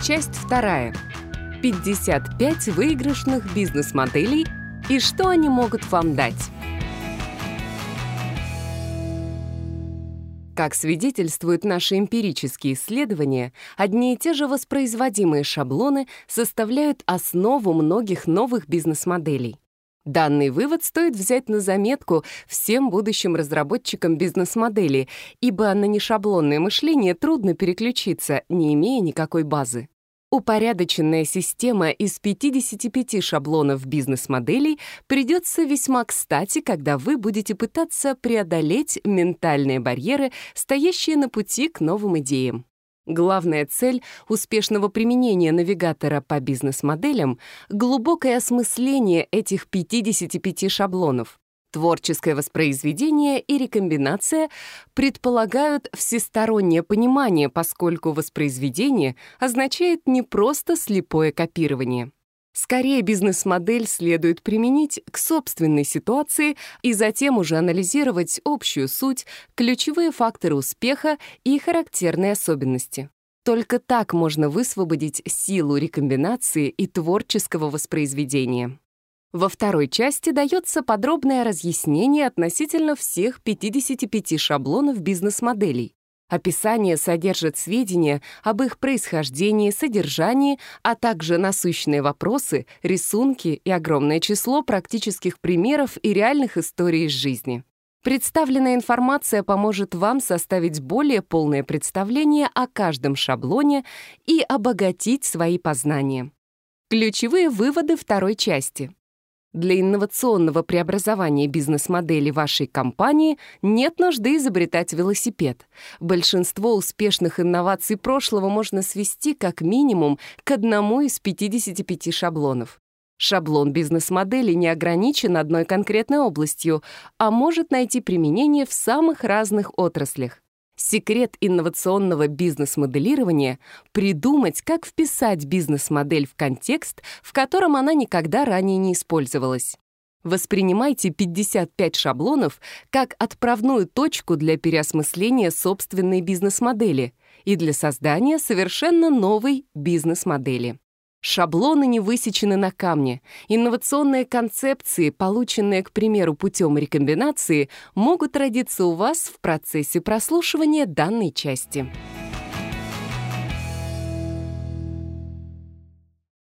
Часть вторая. 55 выигрышных бизнес-моделей и что они могут вам дать. Как свидетельствуют наши эмпирические исследования, одни и те же воспроизводимые шаблоны составляют основу многих новых бизнес-моделей. Данный вывод стоит взять на заметку всем будущим разработчикам бизнес-модели, ибо на нешаблонное мышление трудно переключиться, не имея никакой базы. Упорядоченная система из 55 шаблонов бизнес-моделей придется весьма кстати, когда вы будете пытаться преодолеть ментальные барьеры, стоящие на пути к новым идеям. Главная цель успешного применения навигатора по бизнес-моделям — глубокое осмысление этих 55 шаблонов. Творческое воспроизведение и рекомбинация предполагают всестороннее понимание, поскольку воспроизведение означает не просто слепое копирование — Скорее бизнес-модель следует применить к собственной ситуации и затем уже анализировать общую суть, ключевые факторы успеха и характерные особенности. Только так можно высвободить силу рекомбинации и творческого воспроизведения. Во второй части дается подробное разъяснение относительно всех 55 шаблонов бизнес-моделей. Описание содержит сведения об их происхождении, содержании, а также насущные вопросы, рисунки и огромное число практических примеров и реальных историй из жизни. Представленная информация поможет вам составить более полное представление о каждом шаблоне и обогатить свои познания. Ключевые выводы второй части — для инновационного преобразования бизнес-модели вашей компании нет нужды изобретать велосипед. Большинство успешных инноваций прошлого можно свести как минимум к одному из 55 шаблонов. Шаблон бизнес-модели не ограничен одной конкретной областью, а может найти применение в самых разных отраслях. Секрет инновационного бизнес-моделирования — придумать, как вписать бизнес-модель в контекст, в котором она никогда ранее не использовалась. Воспринимайте 55 шаблонов как отправную точку для переосмысления собственной бизнес-модели и для создания совершенно новой бизнес-модели. Шаблоны не высечены на камне. Инновационные концепции, полученные, к примеру, путем рекомбинации, могут родиться у вас в процессе прослушивания данной части.